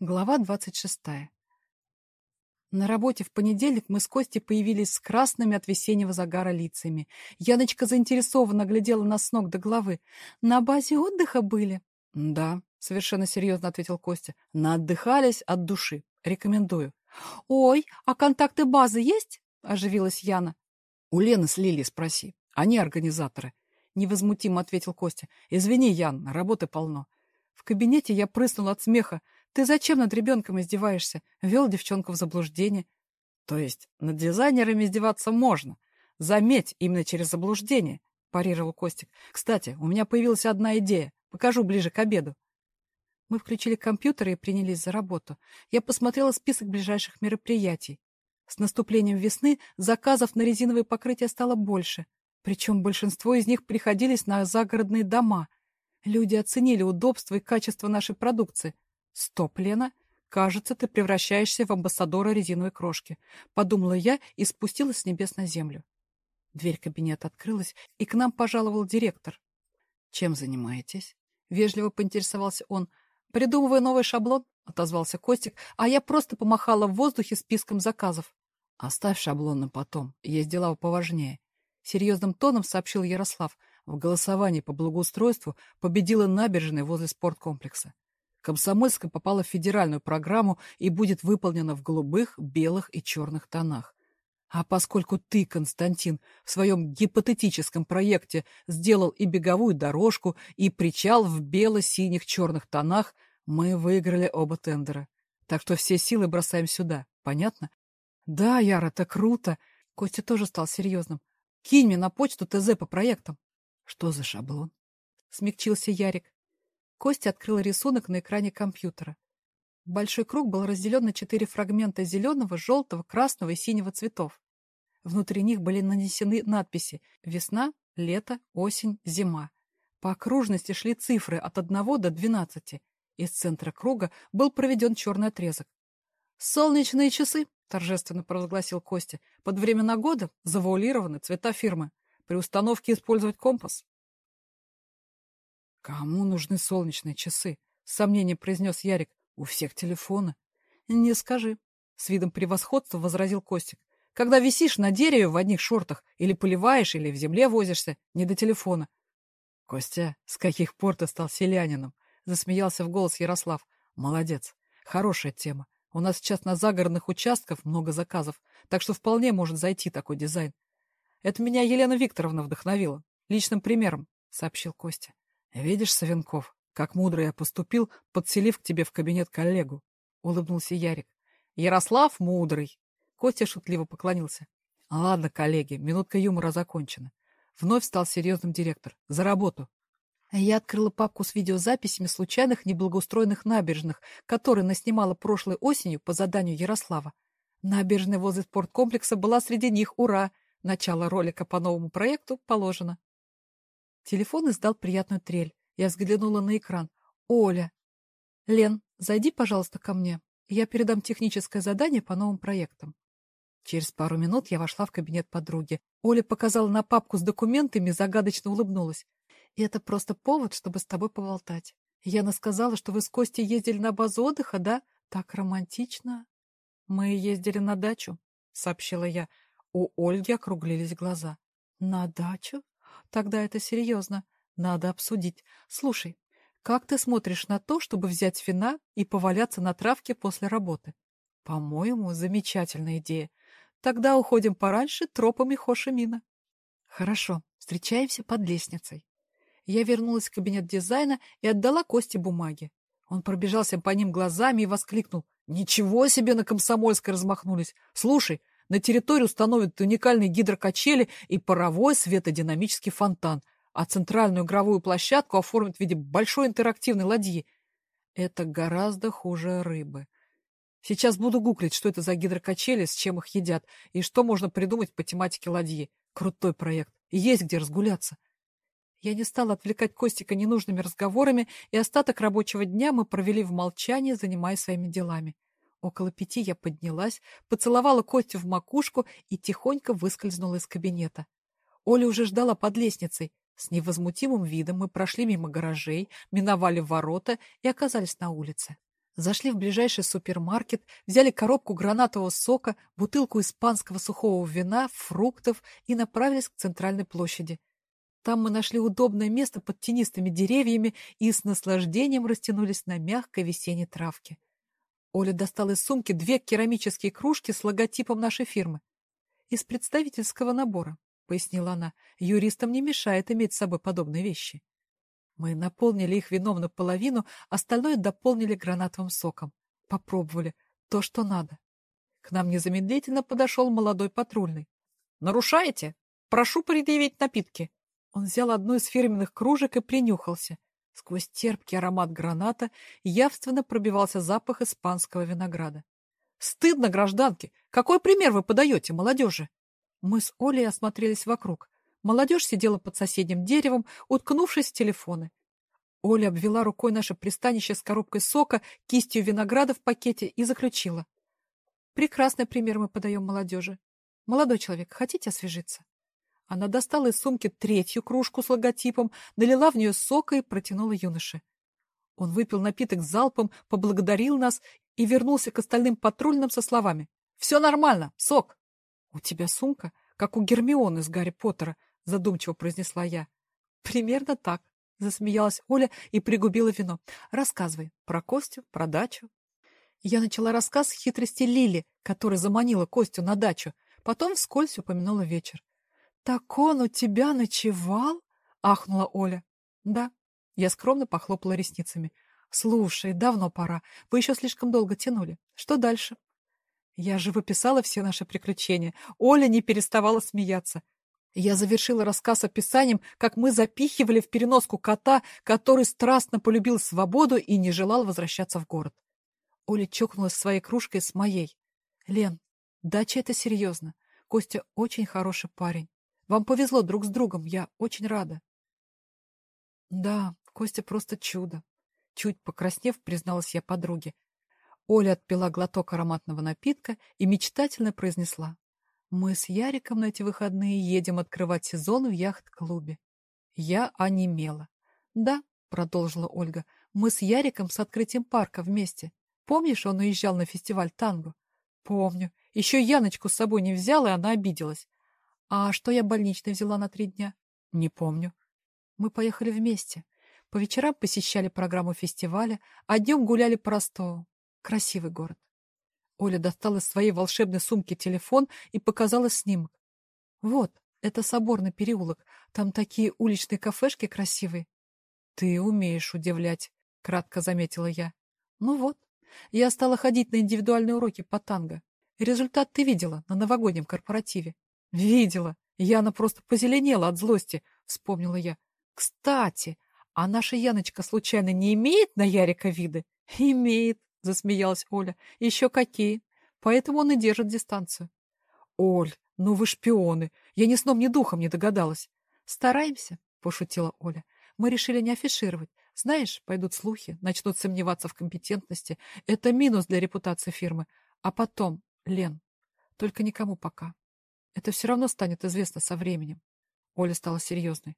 Глава двадцать шестая. На работе в понедельник мы с Костей появились с красными от весеннего загара лицами. Яночка заинтересованно глядела нас с ног до головы. «На базе отдыха были?» «Да», — совершенно серьезно ответил Костя. «Наотдыхались от души. Рекомендую». «Ой, а контакты базы есть?» — оживилась Яна. «У Лены с Лилией спроси. Они организаторы», — невозмутимо ответил Костя. «Извини, Ян, работы полно». В кабинете я прыснула от смеха. Ты зачем над ребенком издеваешься? Вел девчонку в заблуждение. То есть над дизайнерами издеваться можно. Заметь, именно через заблуждение, парировал Костик. Кстати, у меня появилась одна идея. Покажу ближе к обеду. Мы включили компьютеры и принялись за работу. Я посмотрела список ближайших мероприятий. С наступлением весны заказов на резиновые покрытия стало больше. Причем большинство из них приходились на загородные дома. Люди оценили удобство и качество нашей продукции. «Стоп, Лена, кажется, ты превращаешься в амбассадора резиновой крошки», — подумала я и спустилась с небес на землю. Дверь кабинета открылась, и к нам пожаловал директор. «Чем занимаетесь?» — вежливо поинтересовался он. «Придумывая новый шаблон», — отозвался Костик, а я просто помахала в воздухе списком заказов. «Оставь шаблон на потом, есть дела поважнее», — серьезным тоном сообщил Ярослав. В голосовании по благоустройству победила набережная возле спорткомплекса. Комсомольская попала в федеральную программу и будет выполнена в голубых, белых и черных тонах. А поскольку ты, Константин, в своем гипотетическом проекте сделал и беговую дорожку, и причал в бело-синих черных тонах, мы выиграли оба тендера. Так что все силы бросаем сюда. Понятно? Да, Яра, это круто. Костя тоже стал серьезным. Кинь мне на почту ТЗ по проектам. Что за шаблон? Смягчился Ярик. Костя открыл рисунок на экране компьютера. Большой круг был разделен на четыре фрагмента зеленого, желтого, красного и синего цветов. Внутри них были нанесены надписи «Весна», «Лето», «Осень», «Зима». По окружности шли цифры от 1 до 12. Из центра круга был проведен черный отрезок. «Солнечные часы», — торжественно провозгласил Костя. «Под времена года завуалированы цвета фирмы. При установке использовать компас». «Кому нужны солнечные часы?» — с сомнением произнес Ярик. «У всех телефоны». «Не скажи», — с видом превосходства возразил Костик. «Когда висишь на дереве в одних шортах, или поливаешь, или в земле возишься, не до телефона». «Костя, с каких пор ты стал селянином?» — засмеялся в голос Ярослав. «Молодец. Хорошая тема. У нас сейчас на загородных участках много заказов, так что вполне может зайти такой дизайн. Это меня Елена Викторовна вдохновила. Личным примером», — сообщил Костя. «Видишь, Савенков, как мудро я поступил, подселив к тебе в кабинет коллегу», — улыбнулся Ярик. «Ярослав мудрый!» Костя шутливо поклонился. «Ладно, коллеги, минутка юмора закончена». Вновь стал серьезным директор. «За работу!» Я открыла папку с видеозаписями случайных неблагоустроенных набережных, которые наснимала прошлой осенью по заданию Ярослава. Набережная возле спорткомплекса была среди них. Ура! Начало ролика по новому проекту положено. Телефон издал приятную трель. Я взглянула на экран. «Оля!» «Лен, зайди, пожалуйста, ко мне. Я передам техническое задание по новым проектам». Через пару минут я вошла в кабинет подруги. Оля показала на папку с документами и загадочно улыбнулась. И это просто повод, чтобы с тобой поболтать. Яна сказала, что вы с Костей ездили на базу отдыха, да? Так романтично. Мы ездили на дачу, сообщила я. У Ольги округлились глаза. На дачу? Тогда это серьезно. Надо обсудить. Слушай, как ты смотришь на то, чтобы взять вина и поваляться на травке после работы? По-моему, замечательная идея. Тогда уходим пораньше тропами Хошимина. Хорошо, встречаемся под лестницей. Я вернулась в кабинет дизайна и отдала Косте бумаги. Он пробежался по ним глазами и воскликнул. «Ничего себе на Комсомольской размахнулись! Слушай, на территории установят уникальные гидрокачели и паровой светодинамический фонтан, а центральную игровую площадку оформят в виде большой интерактивной ладьи. Это гораздо хуже рыбы. Сейчас буду гуглить, что это за гидрокачели, с чем их едят, и что можно придумать по тематике ладьи. Крутой проект. Есть где разгуляться. Я не стала отвлекать Костика ненужными разговорами, и остаток рабочего дня мы провели в молчании, занимаясь своими делами. Около пяти я поднялась, поцеловала Костю в макушку и тихонько выскользнула из кабинета. Оля уже ждала под лестницей. С невозмутимым видом мы прошли мимо гаражей, миновали ворота и оказались на улице. Зашли в ближайший супермаркет, взяли коробку гранатового сока, бутылку испанского сухого вина, фруктов и направились к центральной площади. Там мы нашли удобное место под тенистыми деревьями и с наслаждением растянулись на мягкой весенней травке. Оля достала из сумки две керамические кружки с логотипом нашей фирмы. «Из представительского набора», — пояснила она. «Юристам не мешает иметь с собой подобные вещи». Мы наполнили их вином наполовину, остальное дополнили гранатовым соком. Попробовали. То, что надо. К нам незамедлительно подошел молодой патрульный. «Нарушаете? Прошу предъявить напитки». Он взял одну из фирменных кружек и принюхался. Сквозь терпкий аромат граната явственно пробивался запах испанского винограда. «Стыдно, гражданки! Какой пример вы подаете молодежи?» Мы с Олей осмотрелись вокруг. Молодежь сидела под соседним деревом, уткнувшись в телефоны. Оля обвела рукой наше пристанище с коробкой сока, кистью винограда в пакете и заключила. Прекрасный пример мы подаем молодежи. Молодой человек, хотите освежиться? Она достала из сумки третью кружку с логотипом, налила в нее сока и протянула юноше. Он выпил напиток залпом, поблагодарил нас и вернулся к остальным патрульным со словами. «Все нормально, сок!» «У тебя сумка, как у Гермионы с Гарри Поттера», — задумчиво произнесла я. «Примерно так», — засмеялась Оля и пригубила вино. «Рассказывай. Про Костю, про дачу». Я начала рассказ хитрости Лили, которая заманила Костю на дачу. Потом вскользь упомянула вечер. «Так он у тебя ночевал?» — ахнула Оля. «Да». Я скромно похлопала ресницами. «Слушай, давно пора. Вы еще слишком долго тянули. Что дальше?» Я же выписала все наши приключения. Оля не переставала смеяться. Я завершила рассказ описанием, как мы запихивали в переноску кота, который страстно полюбил свободу и не желал возвращаться в город. Оля чокнулась своей кружкой с моей. «Лен, дача — это серьезно. Костя очень хороший парень. Вам повезло друг с другом, я очень рада. Да, Костя просто чудо. Чуть покраснев, призналась я подруге. Оля отпила глоток ароматного напитка и мечтательно произнесла. Мы с Яриком на эти выходные едем открывать сезон в яхт-клубе. Я онемела. Да, продолжила Ольга, мы с Яриком с открытием парка вместе. Помнишь, он уезжал на фестиваль танго? Помню. Еще Яночку с собой не взял, и она обиделась. А что я больничный взяла на три дня? Не помню. Мы поехали вместе. По вечерам посещали программу фестиваля, а днем гуляли по Ростову. Красивый город. Оля достала из своей волшебной сумки телефон и показала снимок. Вот, это соборный переулок. Там такие уличные кафешки красивые. Ты умеешь удивлять, кратко заметила я. Ну вот, я стала ходить на индивидуальные уроки по танго. Результат ты видела на новогоднем корпоративе. Видела. Яна просто позеленела от злости, вспомнила я. Кстати, а наша Яночка случайно не имеет на Ярика виды? Имеет, засмеялась Оля. Еще какие. Поэтому он и держит дистанцию. Оль, ну вы шпионы. Я ни сном, ни духом не догадалась. Стараемся, пошутила Оля. Мы решили не афишировать. Знаешь, пойдут слухи, начнут сомневаться в компетентности. Это минус для репутации фирмы. А потом, Лен, только никому пока. Это все равно станет известно со временем. Оля стала серьезной.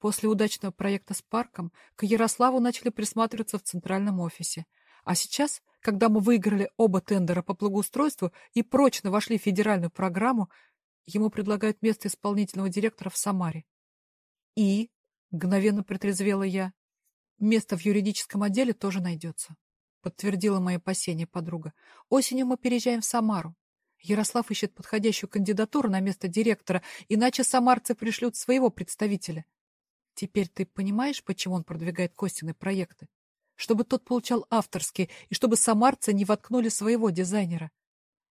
После удачного проекта с парком к Ярославу начали присматриваться в центральном офисе. А сейчас, когда мы выиграли оба тендера по благоустройству и прочно вошли в федеральную программу, ему предлагают место исполнительного директора в Самаре. И, мгновенно притрезвела я, место в юридическом отделе тоже найдется, подтвердила мои опасения подруга. Осенью мы переезжаем в Самару. Ярослав ищет подходящую кандидатуру на место директора, иначе самарцы пришлют своего представителя. Теперь ты понимаешь, почему он продвигает Костины проекты? Чтобы тот получал авторские, и чтобы самарцы не воткнули своего дизайнера.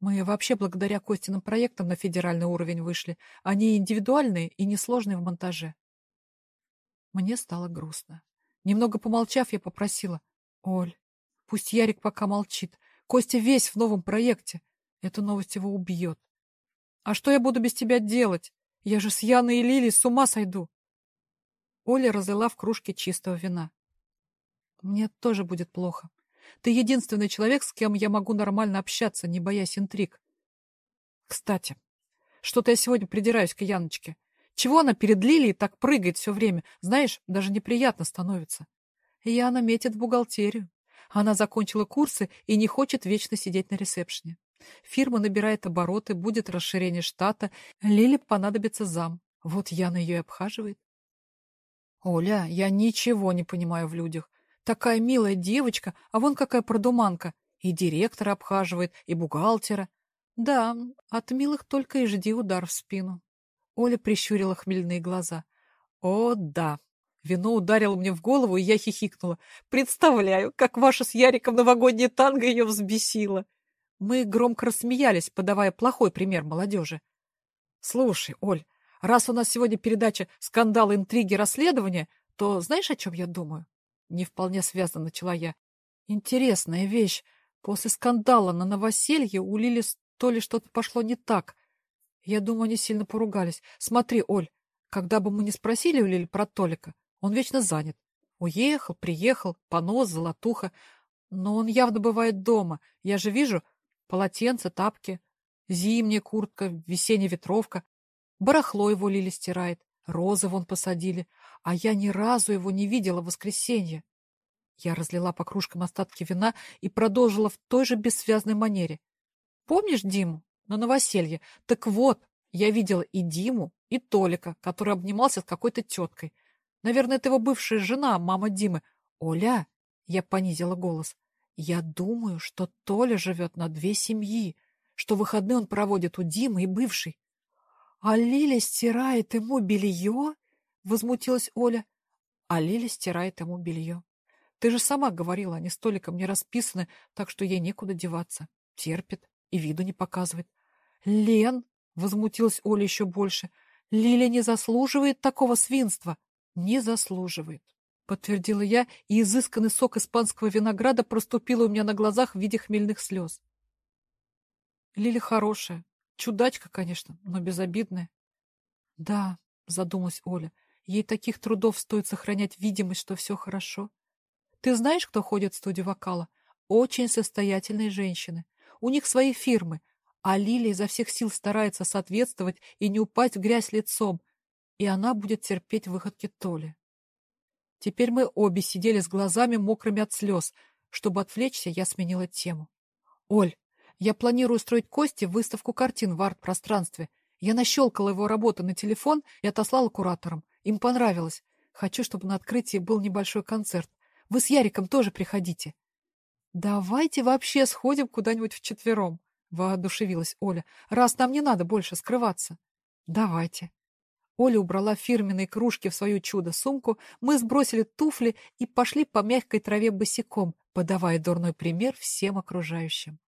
Мы вообще благодаря Костиным проектам на федеральный уровень вышли. Они индивидуальные и несложные в монтаже. Мне стало грустно. Немного помолчав, я попросила. Оль, пусть Ярик пока молчит. Костя весь в новом проекте. Эта новость его убьет. А что я буду без тебя делать? Я же с Яной и Лилей с ума сойду. Оля разлила в кружке чистого вина. Мне тоже будет плохо. Ты единственный человек, с кем я могу нормально общаться, не боясь интриг. Кстати, что-то я сегодня придираюсь к Яночке. Чего она перед Лилией так прыгает все время? Знаешь, даже неприятно становится. Яна метит в бухгалтерию. Она закончила курсы и не хочет вечно сидеть на ресепшне. Фирма набирает обороты, будет расширение штата, Лиле понадобится зам. Вот Яна ее и обхаживает. Оля, я ничего не понимаю в людях. Такая милая девочка, а вон какая продуманка. И директора обхаживает, и бухгалтера. Да, от милых только и жди удар в спину. Оля прищурила хмельные глаза. О, да. Вино ударило мне в голову, и я хихикнула. Представляю, как ваша с Яриком новогодняя танго ее взбесила. Мы громко рассмеялись, подавая плохой пример молодежи. Слушай, Оль, раз у нас сегодня передача «Скандалы, интриги, расследования», то знаешь, о чем я думаю? Не вполне связано начала я. Интересная вещь. После скандала на новоселье у Лили то ли что-то пошло не так. Я думаю, они сильно поругались. Смотри, Оль, когда бы мы не спросили у Лили про Толика, он вечно занят. Уехал, приехал, понос, золотуха. Но он явно бывает дома. Я же вижу полотенце, тапки, зимняя куртка, весенняя ветровка. Барахло его Лили стирает, розы вон посадили. А я ни разу его не видела в воскресенье. Я разлила по кружкам остатки вина и продолжила в той же бессвязной манере. Помнишь Диму на новоселье? Так вот, я видела и Диму, и Толика, который обнимался с какой-то теткой. Наверное, это его бывшая жена, мама Димы. Оля, я понизила голос. Я думаю, что Толя живет на две семьи, что выходные он проводит у Димы и бывшей. А Лиля стирает ему белье? Возмутилась Оля. А Лиля стирает ему белье. Ты же сама говорила, они столиком не расписаны, так что ей некуда деваться. Терпит и виду не показывает. Лен, возмутилась Оля еще больше, Лиля не заслуживает такого свинства. Не заслуживает, подтвердила я, и изысканный сок испанского винограда проступил у меня на глазах в виде хмельных слез. Лиля хорошая, чудачка, конечно, но безобидная. Да, задумалась Оля, ей таких трудов стоит сохранять видимость, что все хорошо. Ты знаешь, кто ходит в студию вокала? Очень состоятельные женщины. У них свои фирмы, а Лилия изо всех сил старается соответствовать и не упасть в грязь лицом, и она будет терпеть выходки Толи. Теперь мы обе сидели с глазами мокрыми от слез. Чтобы отвлечься, я сменила тему. «Оль, я планирую устроить Косте выставку картин в арт-пространстве. Я нащелкала его работу на телефон и отослала кураторам. Им понравилось. Хочу, чтобы на открытии был небольшой концерт. Вы с Яриком тоже приходите. Давайте вообще сходим куда-нибудь вчетвером, воодушевилась Оля, раз нам не надо больше скрываться. Давайте. Оля убрала фирменные кружки в свою чудо-сумку, мы сбросили туфли и пошли по мягкой траве босиком, подавая дурной пример всем окружающим.